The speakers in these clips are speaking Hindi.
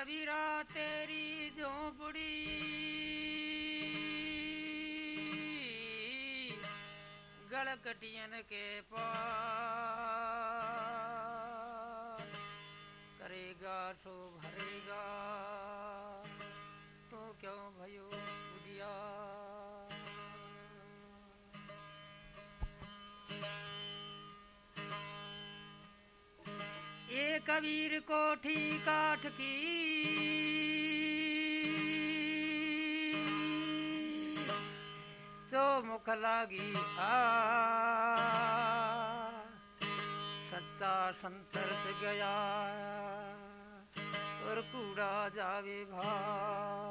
कबीरा तेरी झोंपड़ी। गलकटियन के पार करेगा सो कबीर कोठी काठ की। सो मुख लागी सच्चा संतर्थ गया। और कूड़ा जावे भा।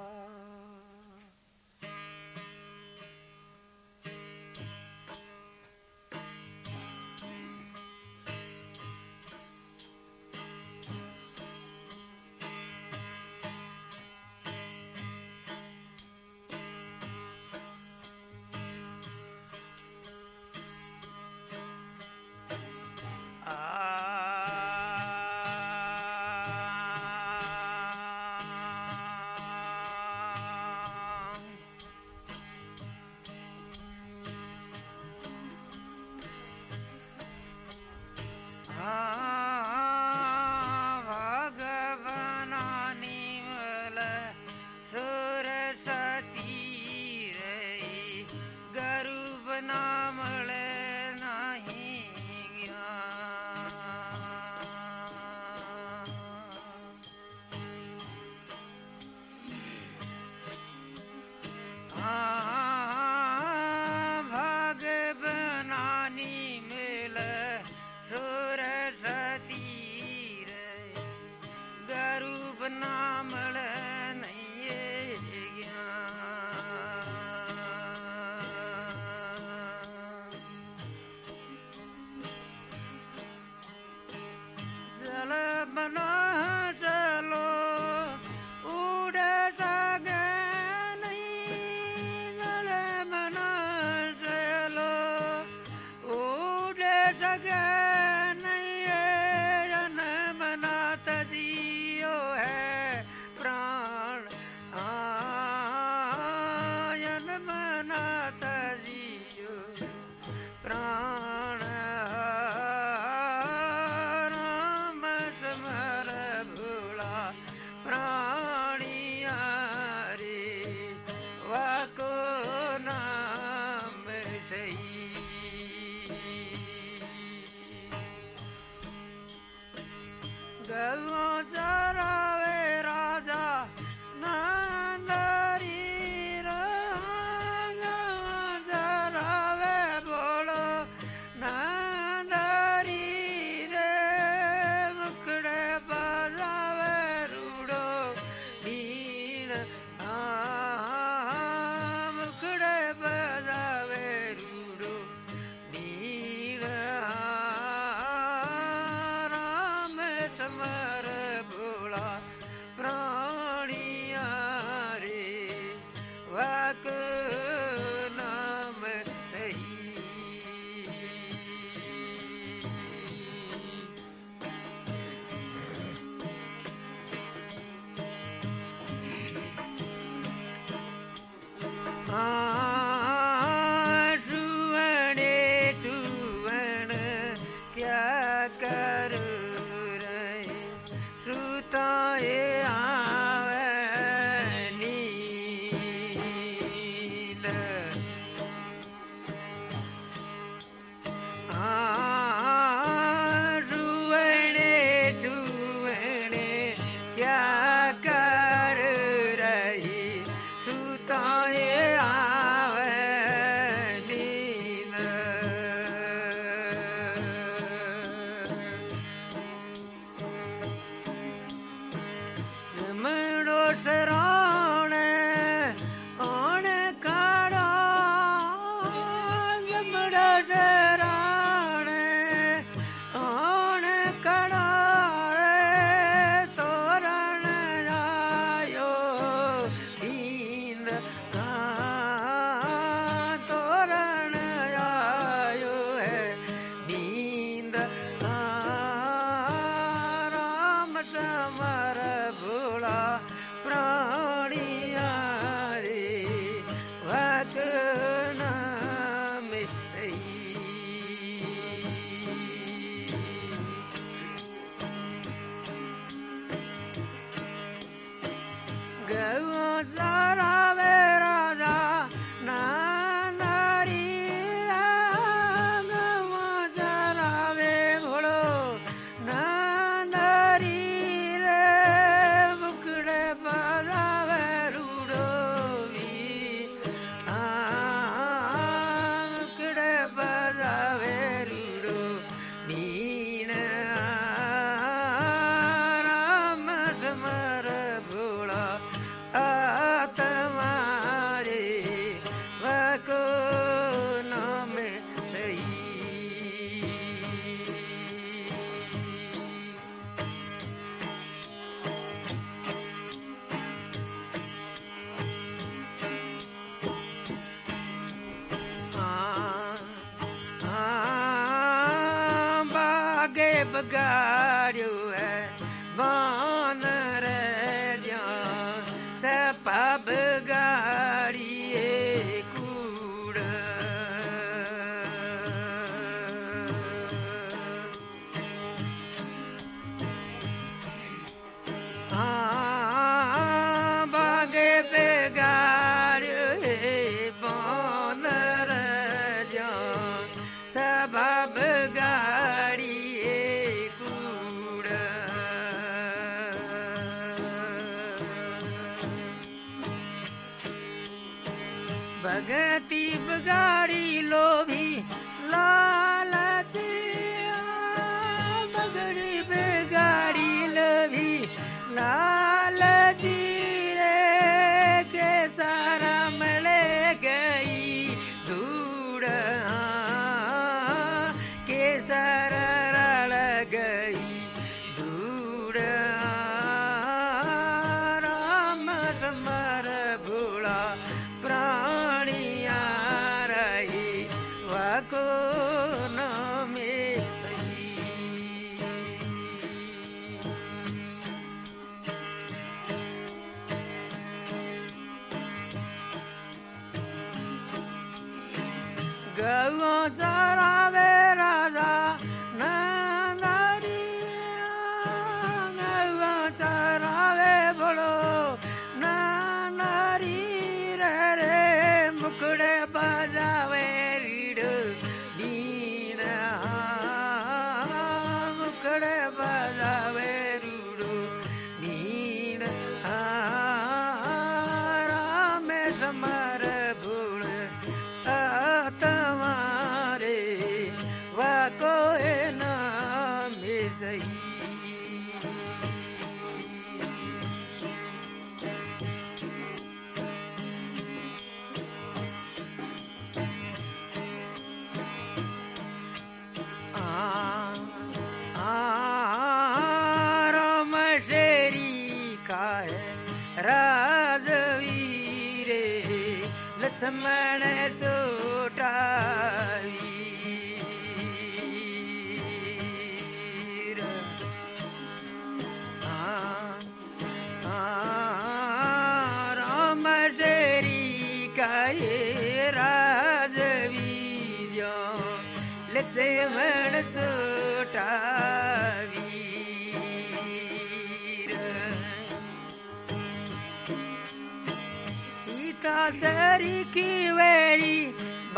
Brahmana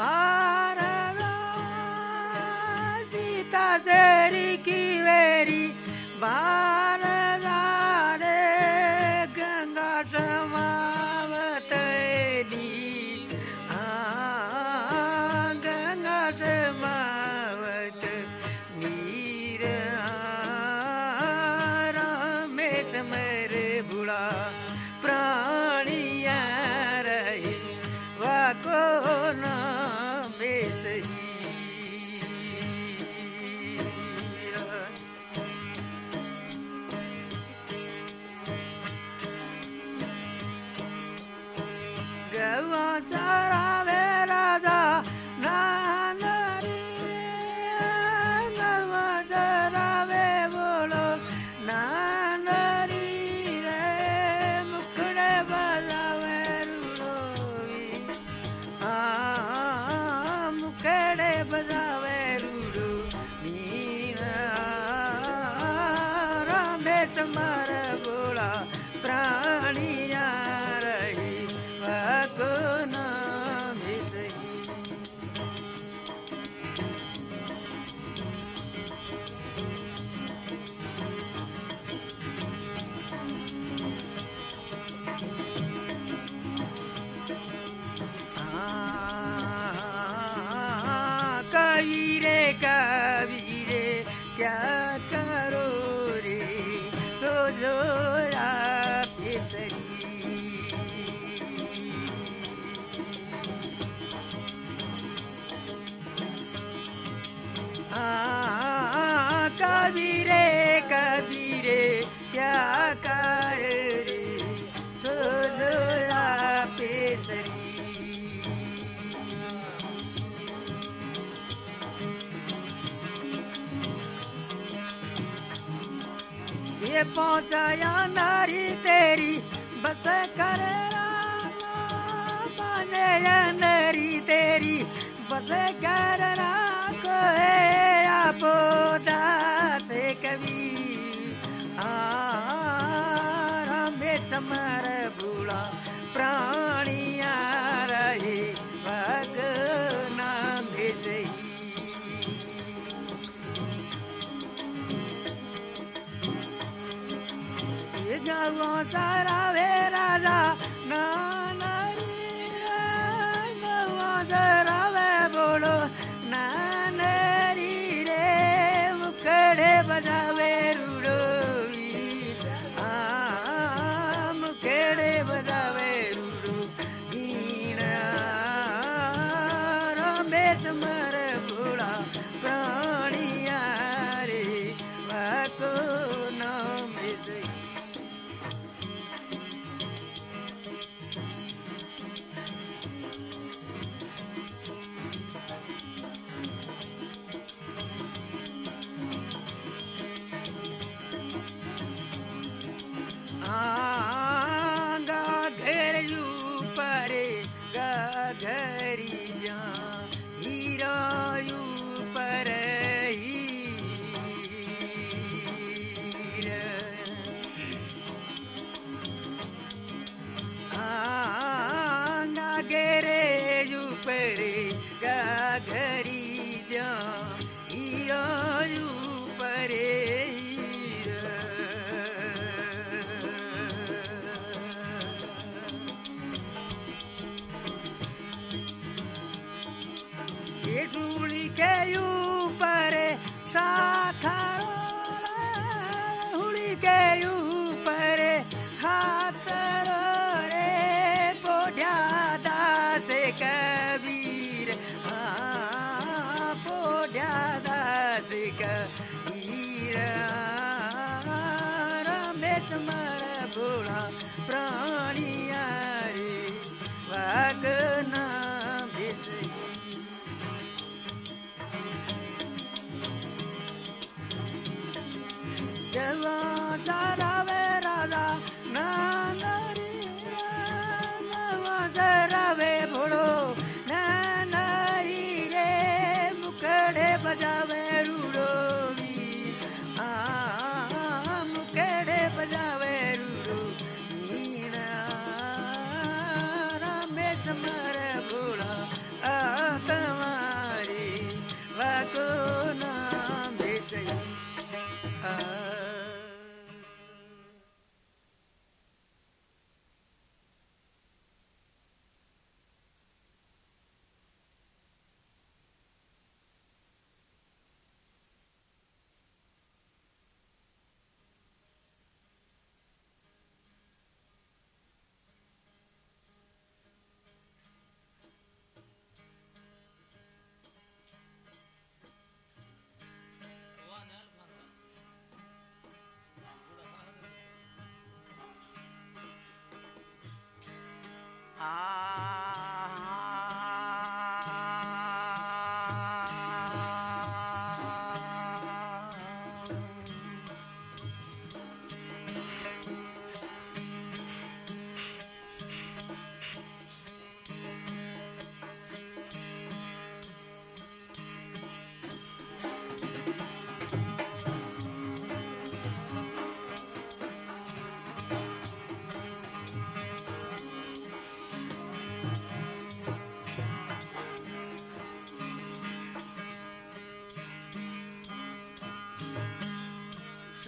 भारत सीता सरी की मेरी तेरी बस करना को हेरा पोदा से कभी। हमें समर बूढ़ा प्राणिया रहे भग नाम भेजही सारा वेरा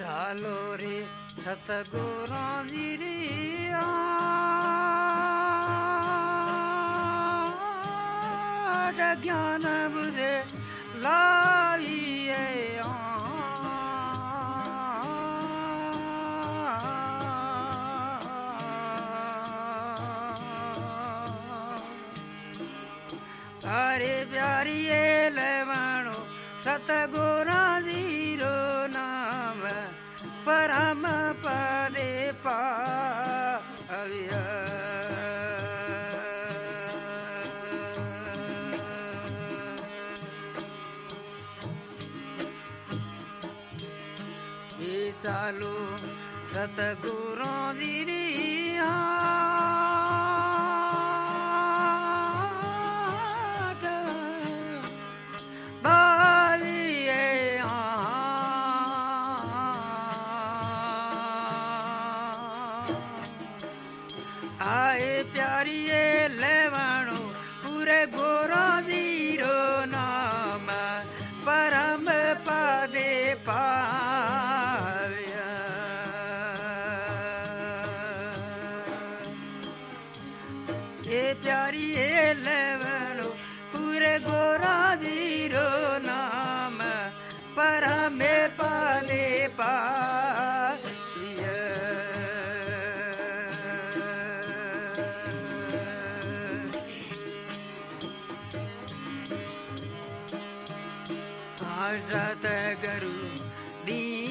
चालो रे सतगुरों दी ज्ञान बुझे लाई अरे प्यारी ले सतगुरु सतगुरों दिल जात गरु दी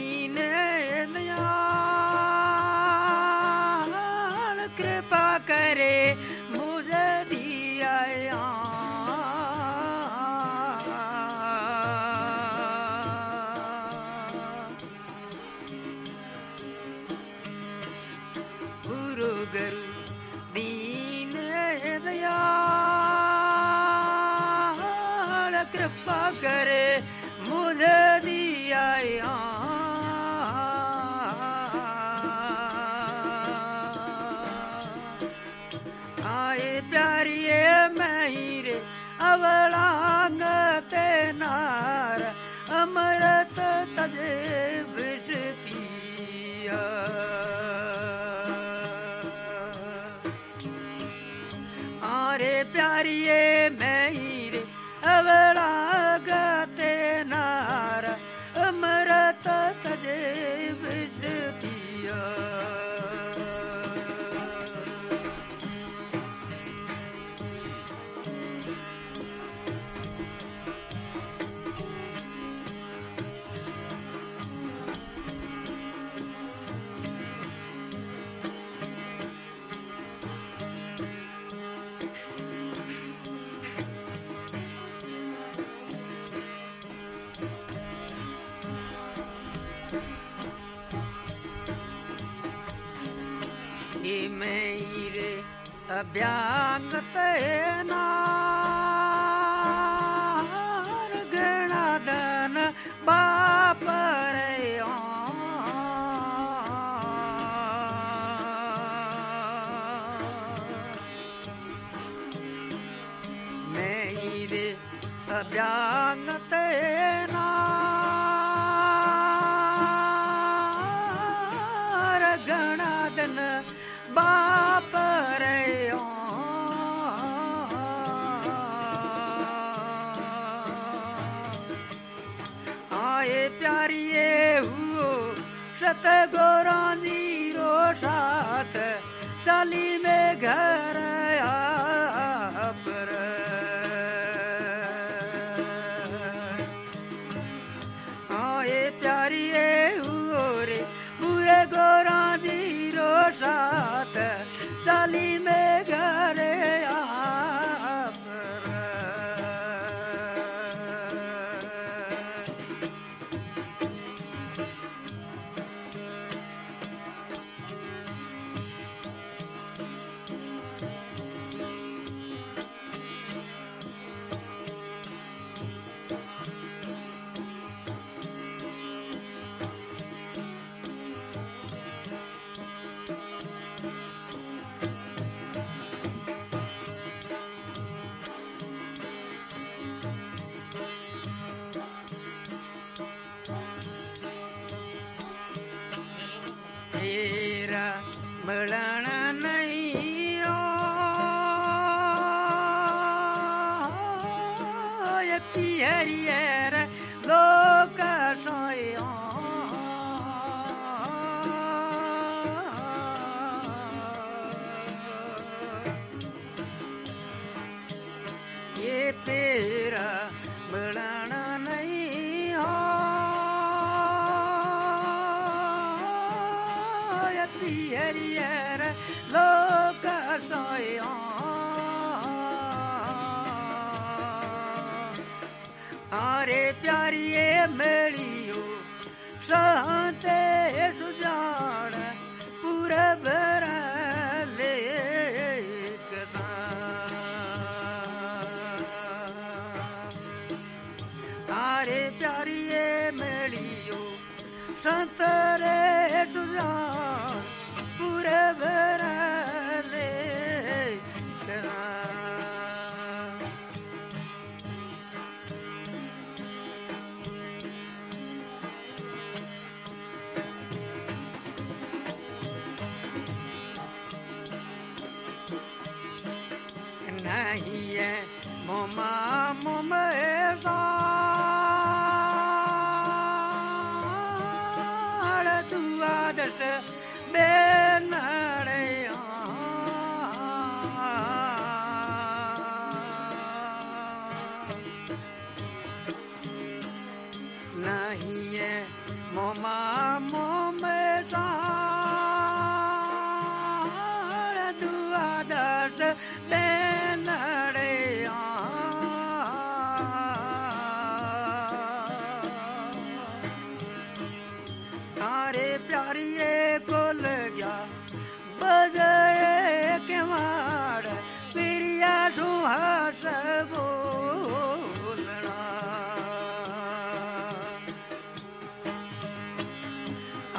ಬ್ಯಾಂಗತೇನಾ वीरा मृणा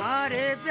शरद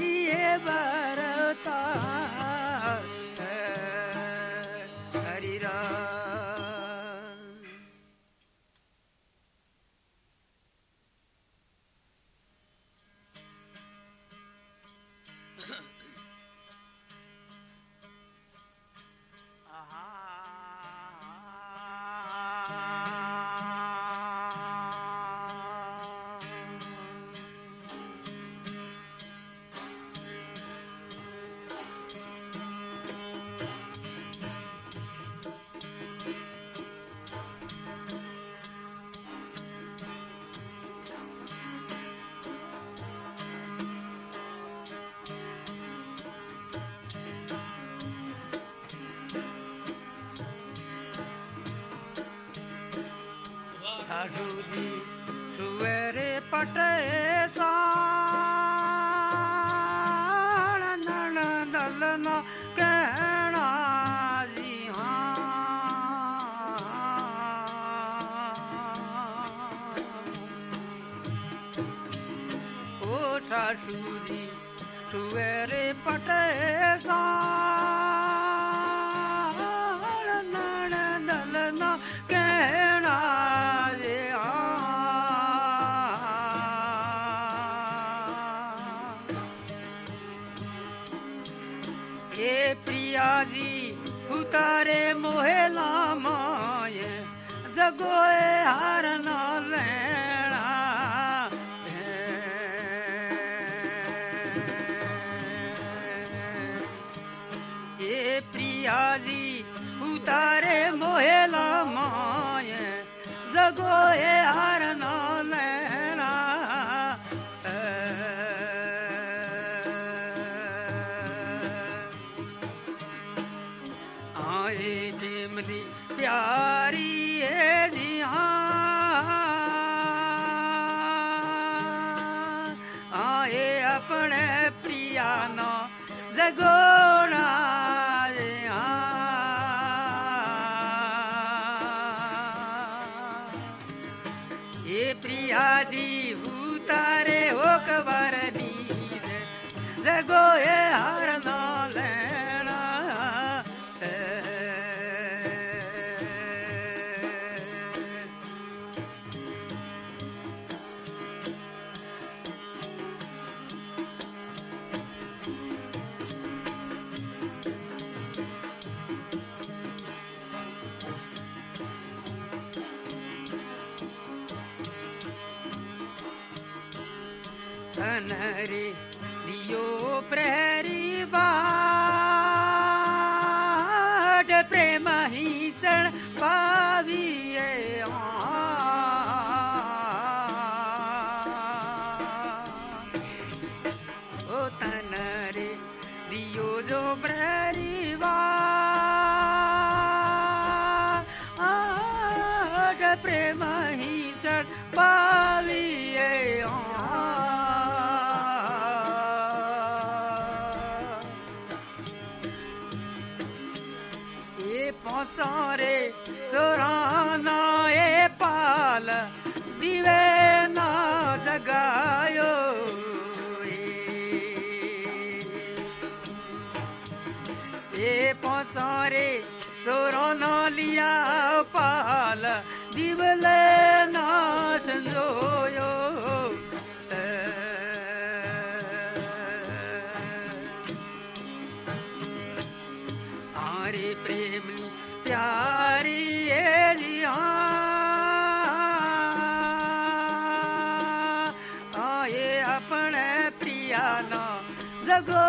ever सासुजी सुवेरे पटे दलना कहना रे हे प्रिया जी उतारे मोहे लामाए जगोए हार yeah. दियो प्र हमारे प्रेम प्यारी एलिया। आए अपने प्रिया ना जगो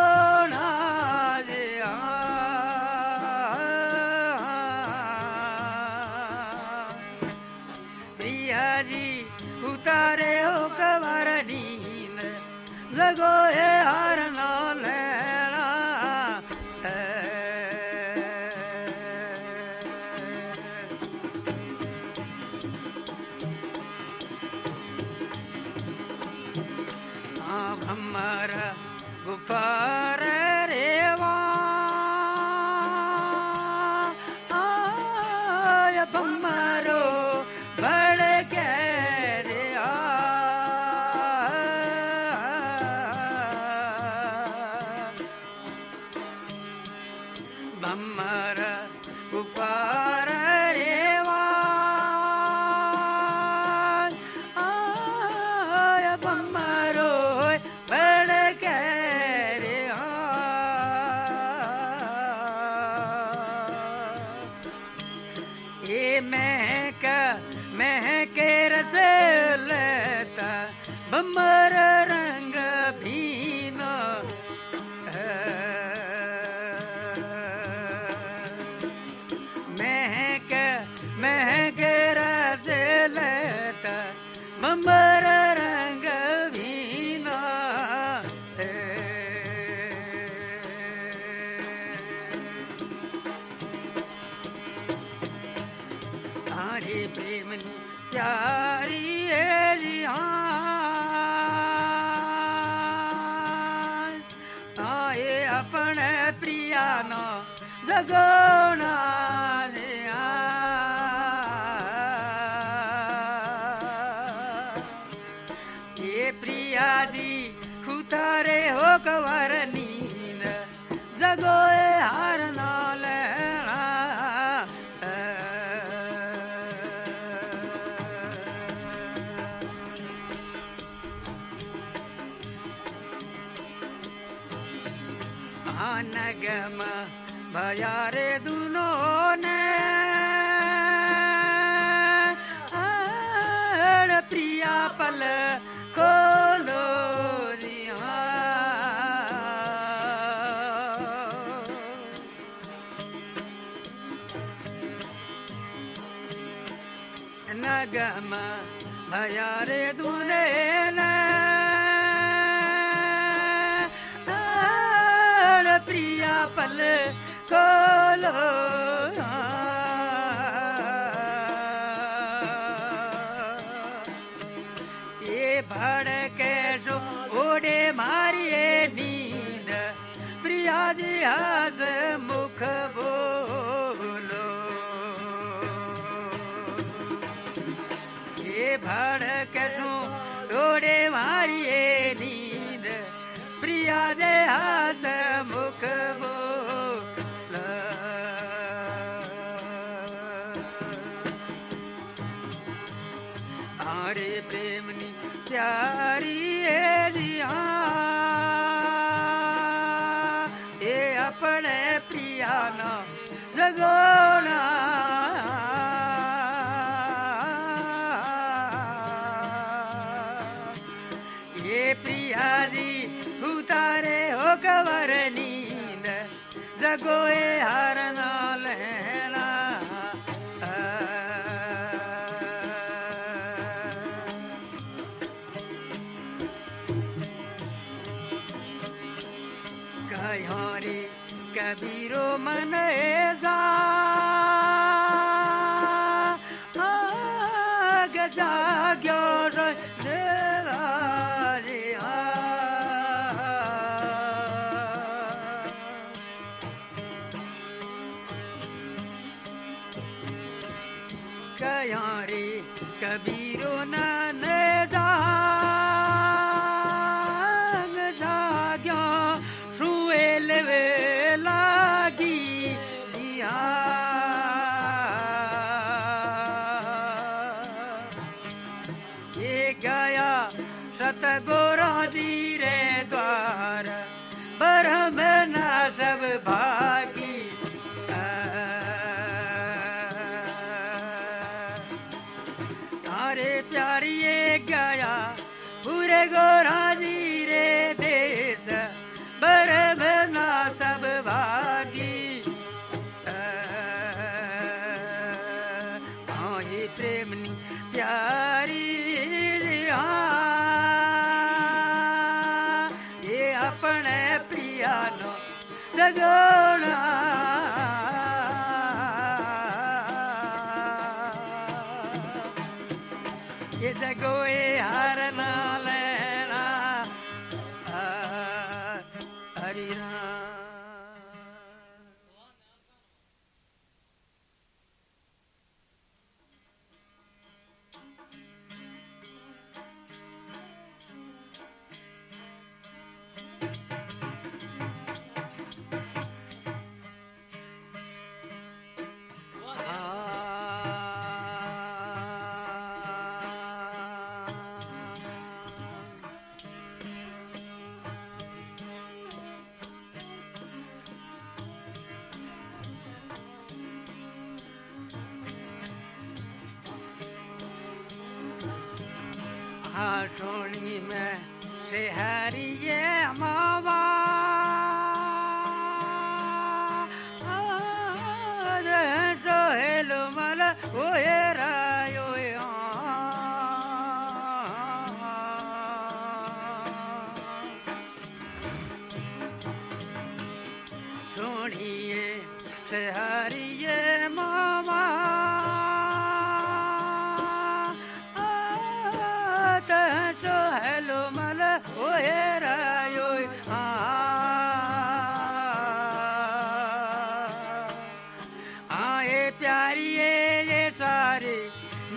नगम भया रे दुने प्रिया पल खोलो ये भड़के ओडे मारिए नींद। प्रिया जी हाज मुख गोए हर नाल हैला कहारी कबीरो मन जा। गजा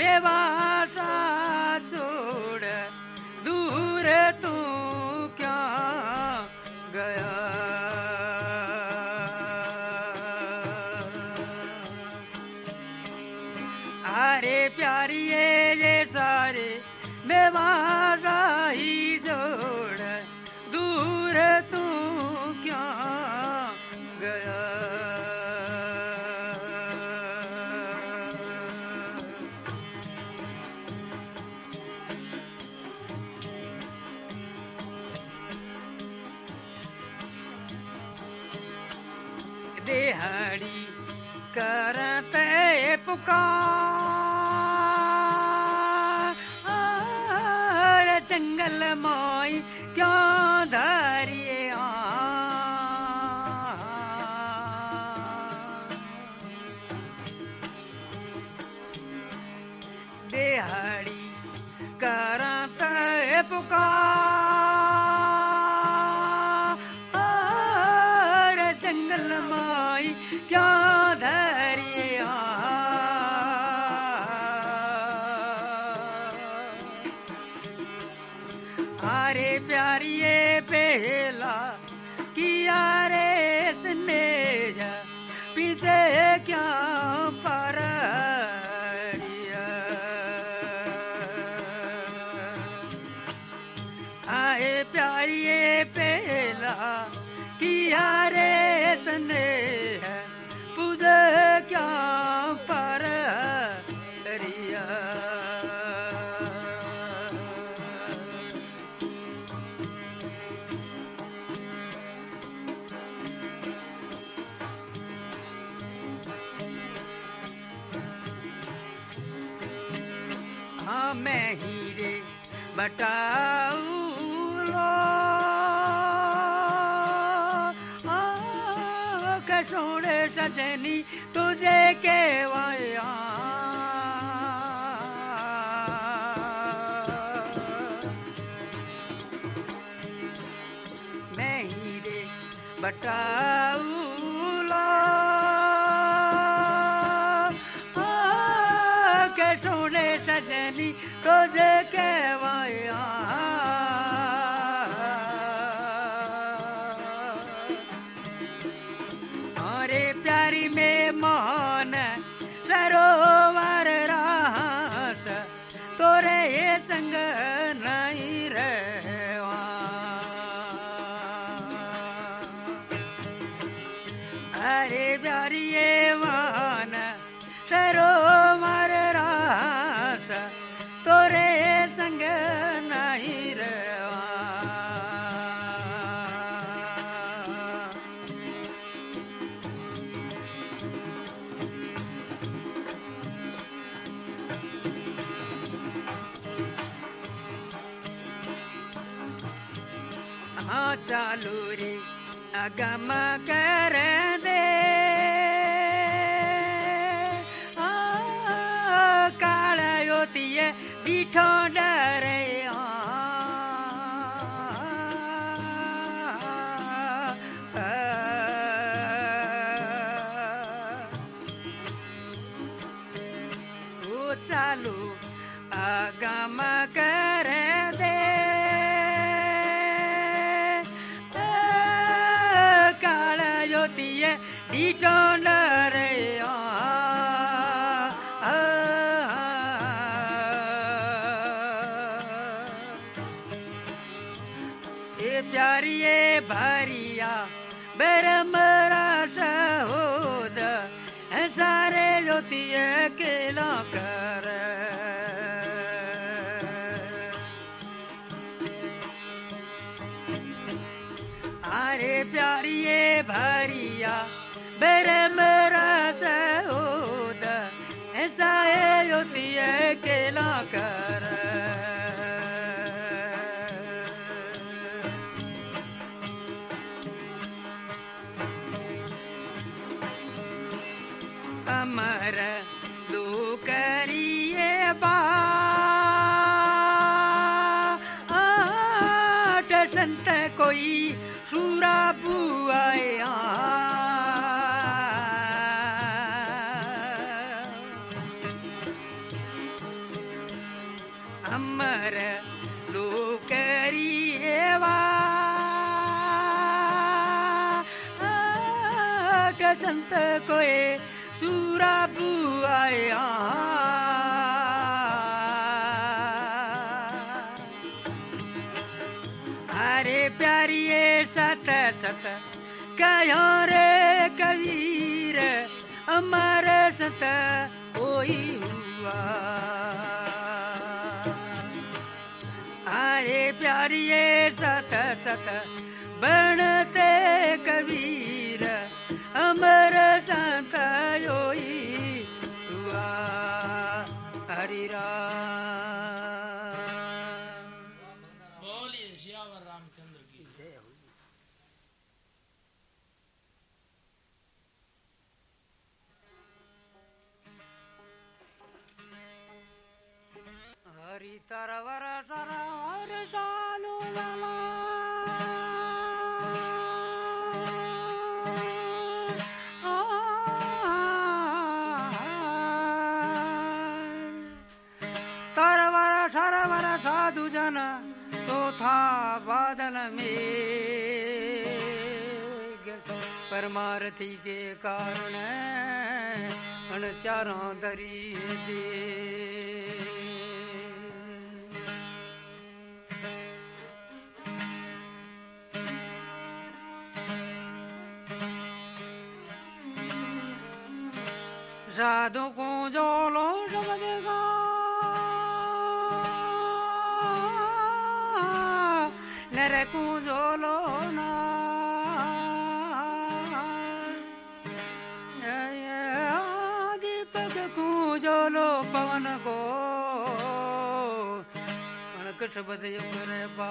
devasa पीते क्या? got my gun. मारे प्यारिये भरिया बेरम रात होता ऐसा है होती है केला सत कोई हुआ। अरे प्यारिए सत सत बण परमारथी के कारण अण चारों दरी दे साधु को जो लो शब्द गा नर को जो लो ना दीपक को जो लो पवन को। अणक शब्द युग बा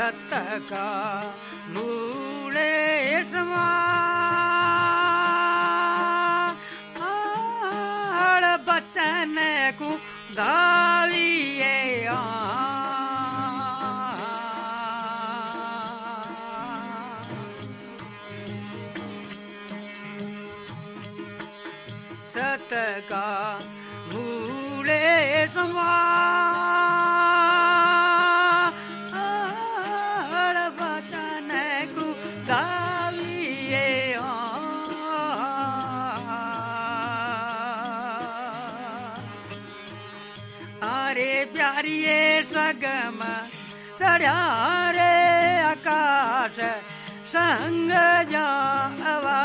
सत का मूड़े समा। बचन को दालिए अरे प्यारिये सगम चढ़ा रे आकाश संग जावा